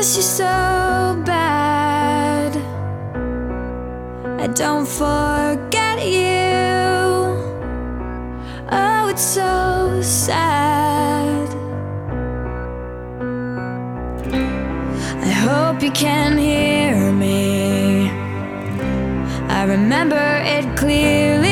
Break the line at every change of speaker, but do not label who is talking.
miss you so bad. I don't forget you. Oh, it's so sad. I hope you can hear me. I remember it clearly.